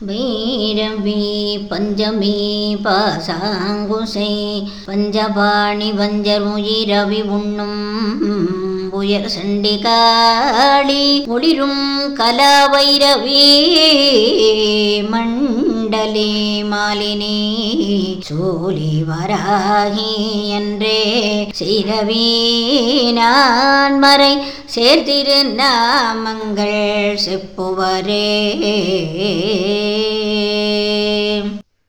பைரவி பஞ்சமி பாசாங்குசை பஞ்சபாணி வஞ்சருயிரவி உண்ணும் உயர் சண்டிகாளி ஒளிரும் கலவைரவி மண்டலே மாலினி சூலி வராகி என்றே சிரவி நான் மறை சேர்த்திருநாமங்கள் செப்புவரே.